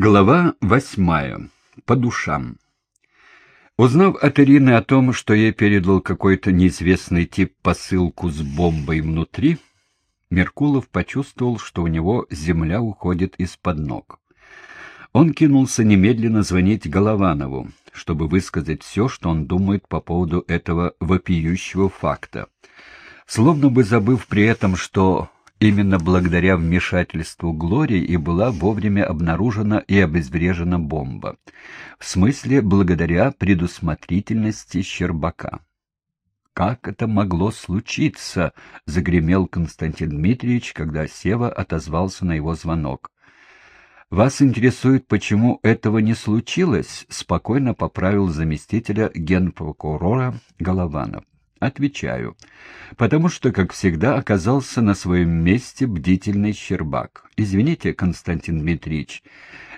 Глава восьмая. По душам. Узнав от Ирины о том, что ей передал какой-то неизвестный тип посылку с бомбой внутри, Меркулов почувствовал, что у него земля уходит из-под ног. Он кинулся немедленно звонить Голованову, чтобы высказать все, что он думает по поводу этого вопиющего факта. Словно бы забыв при этом, что Именно благодаря вмешательству Глории и была вовремя обнаружена и обезврежена бомба. В смысле, благодаря предусмотрительности Щербака. «Как это могло случиться?» — загремел Константин Дмитриевич, когда Сева отозвался на его звонок. «Вас интересует, почему этого не случилось?» — спокойно поправил заместителя генпрокурора Голованов. Отвечаю. Потому что, как всегда, оказался на своем месте бдительный Щербак. Извините, Константин Дмитриевич,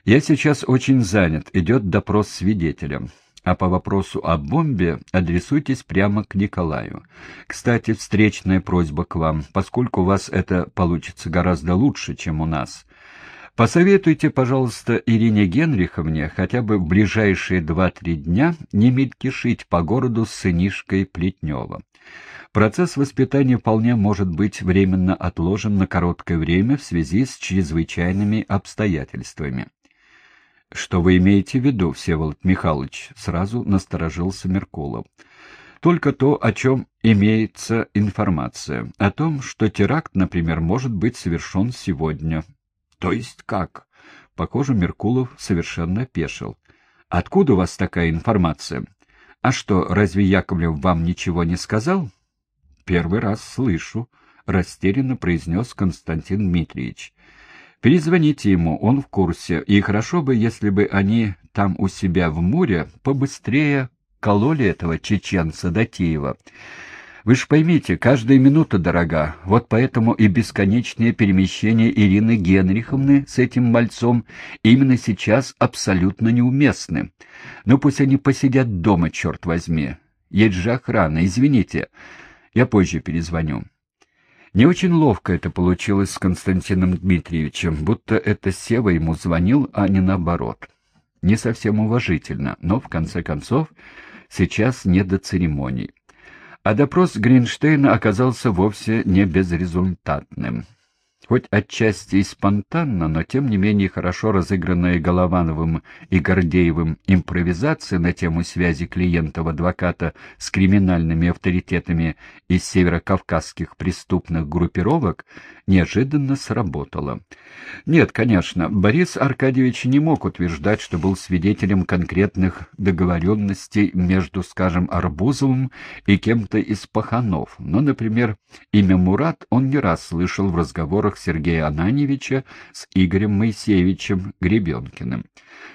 я сейчас очень занят, идет допрос свидетеля. А по вопросу о бомбе адресуйтесь прямо к Николаю. Кстати, встречная просьба к вам, поскольку у вас это получится гораздо лучше, чем у нас. Посоветуйте, пожалуйста, Ирине Генриховне хотя бы в ближайшие два-три дня не мельтешить по городу с сынишкой Плетнева. Процесс воспитания вполне может быть временно отложен на короткое время в связи с чрезвычайными обстоятельствами. «Что вы имеете в виду, Всеволод Михайлович?» — сразу насторожился Меркулов. «Только то, о чем имеется информация. О том, что теракт, например, может быть совершен сегодня, то есть как? Похоже, Меркулов совершенно опешил. Откуда у вас такая информация? А что, разве Яковлев вам ничего не сказал? Первый раз слышу, растерянно произнес Константин Дмитриевич. Перезвоните ему, он в курсе, и хорошо бы, если бы они там у себя в море побыстрее кололи этого чеченца Датеева. Вы ж поймите, каждая минута дорога, вот поэтому и бесконечные перемещения Ирины Генриховны с этим мальцом именно сейчас абсолютно неуместны. Но пусть они посидят дома, черт возьми. Есть же охрана, извините. Я позже перезвоню. Не очень ловко это получилось с Константином Дмитриевичем, будто это Сева ему звонил, а не наоборот. Не совсем уважительно, но, в конце концов, сейчас не до церемоний. А допрос Гринштейна оказался вовсе не безрезультатным. Хоть отчасти и спонтанно, но тем не менее хорошо разыгранная Головановым и Гордеевым импровизация на тему связи клиентов-адвоката с криминальными авторитетами из северокавказских преступных группировок неожиданно сработала. Нет, конечно, Борис Аркадьевич не мог утверждать, что был свидетелем конкретных договоренностей между, скажем, Арбузовым и кем-то из паханов, но, например, имя Мурат он не раз слышал в разговорах Сергея Ананьевича с Игорем Моисеевичем Гребенкиным.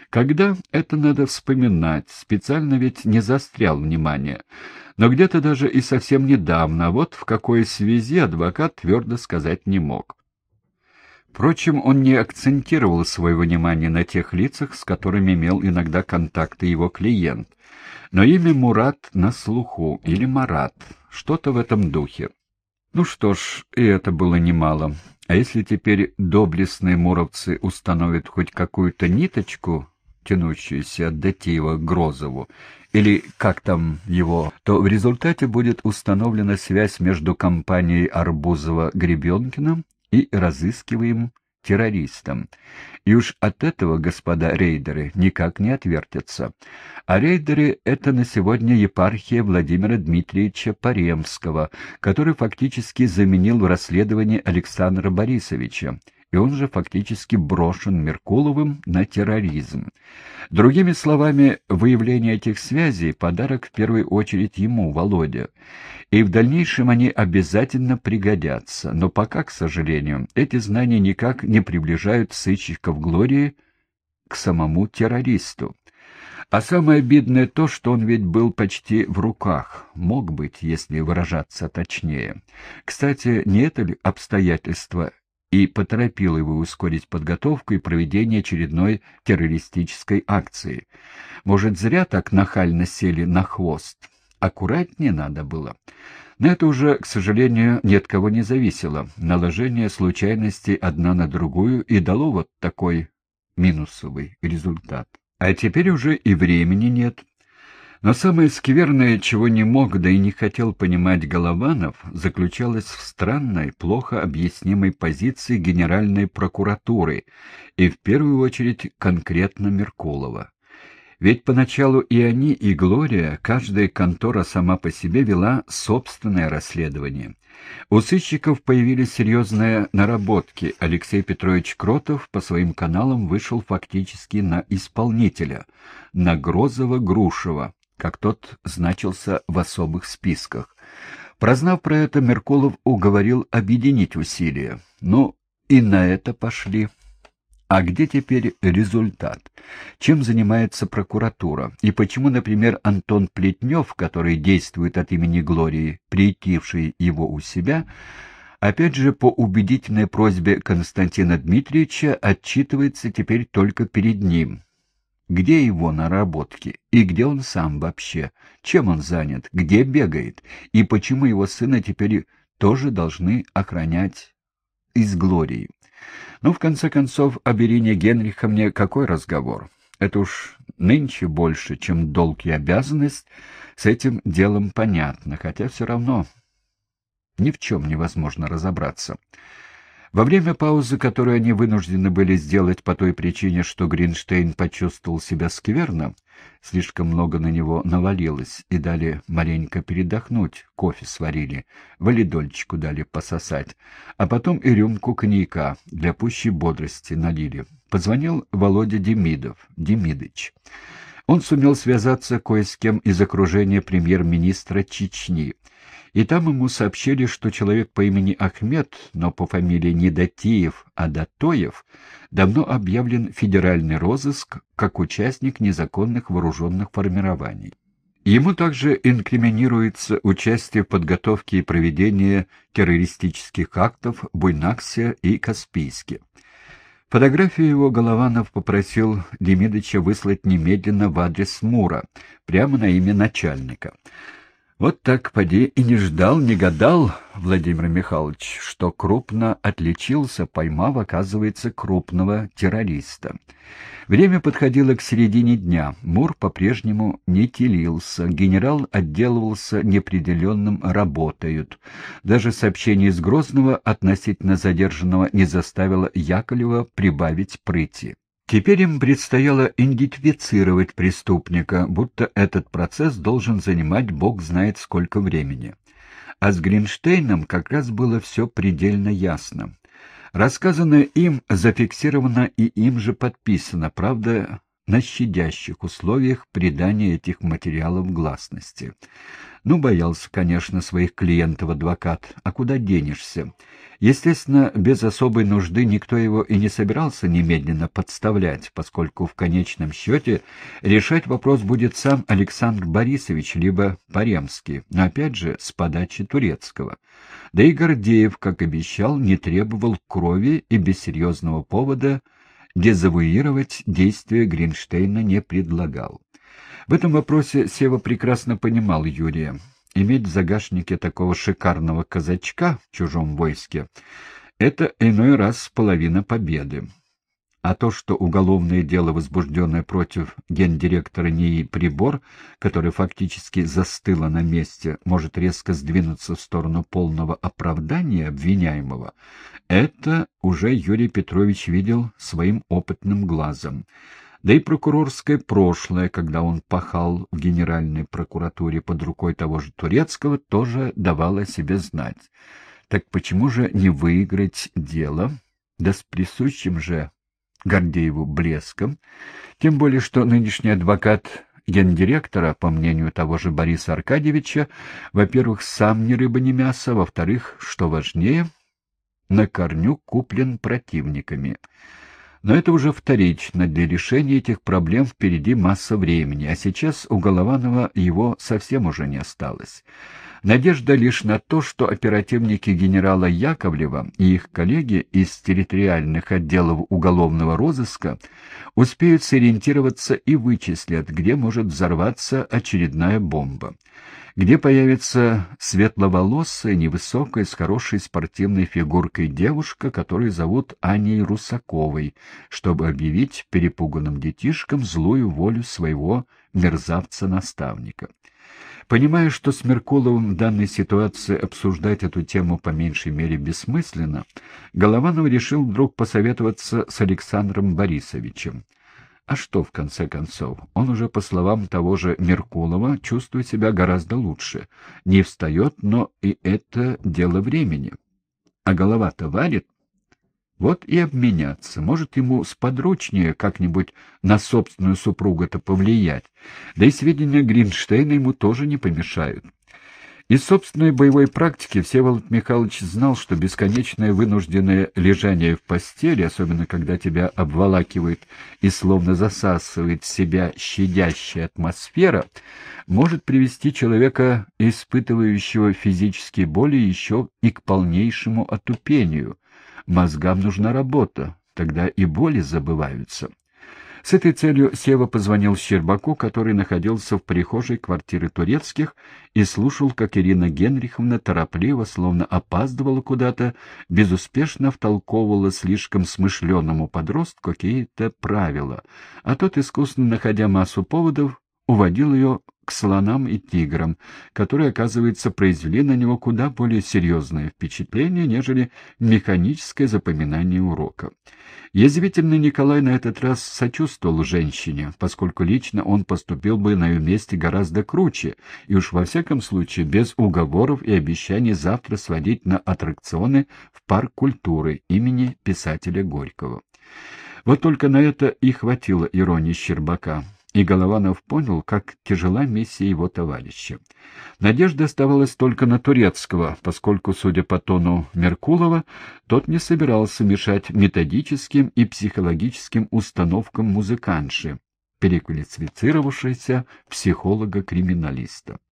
Когда это надо вспоминать, специально ведь не застрял внимание. Но где-то даже и совсем недавно, вот в какой связи адвокат твердо сказать не мог. Впрочем, он не акцентировал свое внимание на тех лицах, с которыми имел иногда контакты его клиент. Но имя Мурат на слуху, или Марат, что-то в этом духе. Ну что ж, и это было немало. А если теперь доблестные муровцы установят хоть какую-то ниточку, тянущуюся от Датиева к Грозову, или как там его, то в результате будет установлена связь между компанией Арбузова-Гребенкиным и разыскиваемым террористам. И уж от этого, господа рейдеры, никак не отвертятся. А рейдеры — это на сегодня епархия Владимира Дмитриевича Паремского, который фактически заменил в расследовании Александра Борисовича и он же фактически брошен Меркуловым на терроризм. Другими словами, выявление этих связей — подарок в первую очередь ему, Володя. И в дальнейшем они обязательно пригодятся, но пока, к сожалению, эти знания никак не приближают сыщиков Глории к самому террористу. А самое обидное то, что он ведь был почти в руках, мог быть, если выражаться точнее. Кстати, не это ли обстоятельство и поторопил его ускорить подготовку и проведение очередной террористической акции. Может, зря так нахально сели на хвост? Аккуратнее надо было. Но это уже, к сожалению, ни от кого не зависело. Наложение случайностей одна на другую и дало вот такой минусовый результат. А теперь уже и времени нет. Но самое скверное, чего не мог, да и не хотел понимать Голованов, заключалось в странной, плохо объяснимой позиции Генеральной прокуратуры и, в первую очередь, конкретно Меркулова. Ведь поначалу и они, и Глория, каждая контора сама по себе вела собственное расследование. У сыщиков появились серьезные наработки. Алексей Петрович Кротов по своим каналам вышел фактически на исполнителя, на Грозова-Грушева, как тот значился в особых списках. Прознав про это, Меркулов уговорил объединить усилия. Ну, и на это пошли. А где теперь результат? Чем занимается прокуратура? И почему, например, Антон Плетнев, который действует от имени Глории, приютивший его у себя, опять же по убедительной просьбе Константина Дмитриевича отчитывается теперь только перед ним? Где его наработки? И где он сам вообще? Чем он занят? Где бегает? И почему его сына теперь тоже должны охранять из Глории? Ну, в конце концов, о Берине Генриха мне какой разговор? Это уж нынче больше, чем долг и обязанность, с этим делом понятно, хотя все равно ни в чем невозможно разобраться. Во время паузы, которую они вынуждены были сделать по той причине, что Гринштейн почувствовал себя скверно, слишком много на него навалилось, и дали маленько передохнуть, кофе сварили, валидольчику дали пососать, а потом и рюмку коньяка для пущей бодрости налили. Позвонил Володя Демидов, Демидыч. Он сумел связаться кое с кем из окружения премьер-министра Чечни — и там ему сообщили, что человек по имени Ахмед, но по фамилии не Датиев, а Датоев, давно объявлен федеральный розыск как участник незаконных вооруженных формирований. Ему также инкриминируется участие в подготовке и проведении террористических актов в Буйнаксе и Каспийске. Фотографию его Голованов попросил Демидыча выслать немедленно в адрес Мура, прямо на имя начальника. Вот так поди и не ждал, не гадал Владимир Михайлович, что крупно отличился, поймав, оказывается, крупного террориста. Время подходило к середине дня. Мур по-прежнему не телился, генерал отделывался неопределенным «работают». Даже сообщение из Грозного относительно задержанного не заставило Яковлева прибавить прыти. Теперь им предстояло идентифицировать преступника, будто этот процесс должен занимать бог знает сколько времени. А с Гринштейном как раз было все предельно ясно. Рассказанное им зафиксировано и им же подписано, правда, на щадящих условиях придания этих материалов гласности. Ну, боялся, конечно, своих клиентов адвокат. А куда денешься? Естественно, без особой нужды никто его и не собирался немедленно подставлять, поскольку в конечном счете решать вопрос будет сам Александр Борисович, либо Паремский, но опять же с подачи турецкого. Да и Гордеев, как обещал, не требовал крови и без серьезного повода дезавуировать действия Гринштейна не предлагал. В этом вопросе Сева прекрасно понимал Юрия. Иметь в загашнике такого шикарного казачка в чужом войске — это иной раз половина победы. А то, что уголовное дело, возбужденное против гендиректора НИИ «Прибор», который фактически застыло на месте, может резко сдвинуться в сторону полного оправдания обвиняемого, это уже Юрий Петрович видел своим опытным глазом. Да и прокурорское прошлое, когда он пахал в Генеральной прокуратуре под рукой того же Турецкого, тоже давало о себе знать. Так почему же не выиграть дело? Да с присущим же Гордееву блеском, тем более что нынешний адвокат гендиректора, по мнению того же Бориса Аркадьевича, во-первых, сам ни рыба, ни мясо, во-вторых, что важнее, на корню куплен противниками. Но это уже вторично, для решения этих проблем впереди масса времени, а сейчас у Голованова его совсем уже не осталось. Надежда лишь на то, что оперативники генерала Яковлева и их коллеги из территориальных отделов уголовного розыска успеют сориентироваться и вычислят, где может взорваться очередная бомба где появится светловолосая, невысокая, с хорошей спортивной фигуркой девушка, которую зовут Аней Русаковой, чтобы объявить перепуганным детишкам злую волю своего мерзавца-наставника. Понимая, что с Меркуловым в данной ситуации обсуждать эту тему по меньшей мере бессмысленно, Голованов решил вдруг посоветоваться с Александром Борисовичем. А что, в конце концов, он уже, по словам того же Меркулова, чувствует себя гораздо лучше. Не встает, но и это дело времени. А голова-то варит. Вот и обменяться. Может, ему сподручнее как-нибудь на собственную супругу-то повлиять. Да и сведения Гринштейна ему тоже не помешают. Из собственной боевой практики Всеволод Михайлович знал, что бесконечное вынужденное лежание в постели, особенно когда тебя обволакивает и словно засасывает в себя щадящая атмосфера, может привести человека, испытывающего физические боли, еще и к полнейшему отупению. Мозгам нужна работа, тогда и боли забываются. С этой целью Сева позвонил Щербаку, который находился в прихожей квартиры Турецких, и слушал, как Ирина Генриховна торопливо, словно опаздывала куда-то, безуспешно втолковывала слишком смышленному подростку какие-то правила, а тот, искусно находя массу поводов, уводил ее к слонам и тиграм, которые, оказывается, произвели на него куда более серьезное впечатление, нежели механическое запоминание урока. Язвительный Николай на этот раз сочувствовал женщине, поскольку лично он поступил бы на ее месте гораздо круче, и уж во всяком случае без уговоров и обещаний завтра сводить на аттракционы в парк культуры имени писателя Горького. Вот только на это и хватило иронии Щербака и Голованов понял, как тяжела миссия его товарища. Надежда оставалась только на Турецкого, поскольку, судя по тону Меркулова, тот не собирался мешать методическим и психологическим установкам музыканши, переквалифицировавшейся психолога-криминалиста.